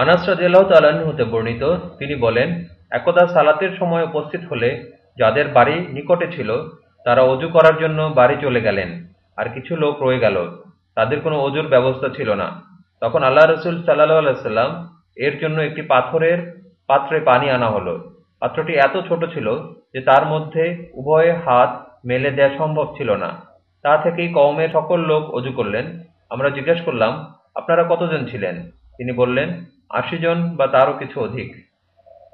আনাস রাদিয়াল্লাহু তাআলা হতে বর্ণিত, তিনি বলেন, একদা সালাতের সময় উপস্থিত হলে যাদের বাড়ি নিকটে ছিল, তারা অজু করার জন্য বাড়ি চলে গেলেন। আর কিছু লোক রয়ে গেল। তাদের কোনো অজুর ব্যবস্থা ছিল না। তখন আল্লাহ রসুল সাল্লাহ আলাইসাল্লাম এর জন্য একটি পাথরের পাত্রে পানি আনা হলো। পাত্রটি এত ছোট ছিল যে তার মধ্যে উভয়ে হাত মেলে দেওয়া সম্ভব ছিল না। তা থেকেই কওমের সকল লোক অজু করলেন। আমরা জিজ্ঞেস করলাম, আপনারা কতজন ছিলেন? তিনি বললেন আশি জন বা তারও কিছু অধিক।